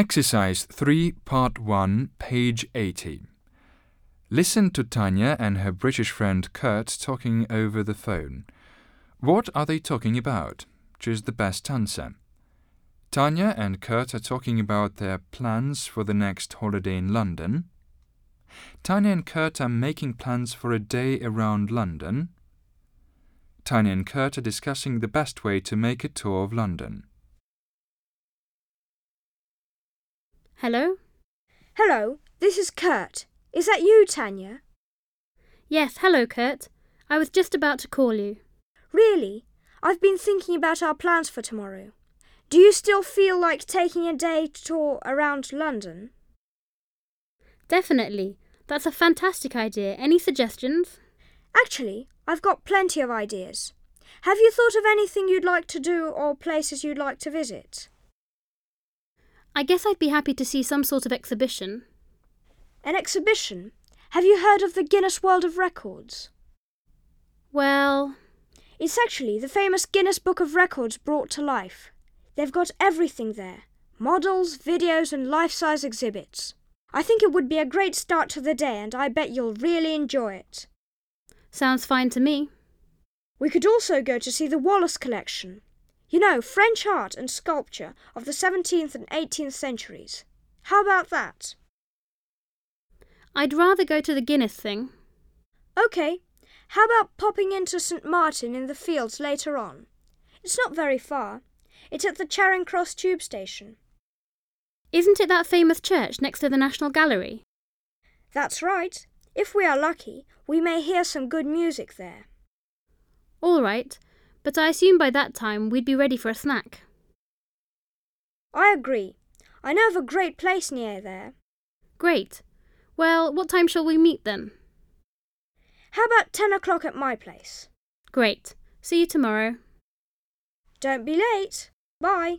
Exercise 3, Part 1, page 80. Listen to Tanya and her British friend Kurt talking over the phone. What are they talking about? Choose the best answer. Tanya and Kurt are talking about their plans for the next holiday in London. Tanya and Kurt are making plans for a day around London. Tanya and Kurt are discussing the best way to make a tour of London. Hello? Hello, this is Kurt. Is that you, Tanya? Yes, hello, Kurt. I was just about to call you. Really? I've been thinking about our plans for tomorrow. Do you still feel like taking a day tour around London? Definitely. That's a fantastic idea. Any suggestions? Actually, I've got plenty of ideas. Have you thought of anything you'd like to do or places you'd like to visit? I guess I'd be happy to see some sort of exhibition. An exhibition? Have you heard of the Guinness World of Records? Well, It's actually the famous Guinness Book of Records brought to life. They've got everything there models, videos, and life size exhibits. I think it would be a great start to the day, and I bet you'll really enjoy it. sounds fine to me. We could also go to see the Wallace collection. You know, French art and sculpture of the 17th and 18th centuries. How about that? I'd rather go to the Guinness thing. OK. How about popping into St. Martin in the Fields later on? It's not very far. It's at the Charing Cross tube station. Isn't it that famous church next to the National Gallery? That's right. If we are lucky, we may hear some good music there. All right, but I assume by that time we'd be ready for a snack. I agree. I know of a great place near there. Great. Well, what time shall we meet then? How about 10 o'clock at my place? Great. See you tomorrow. Don't be late. Bye.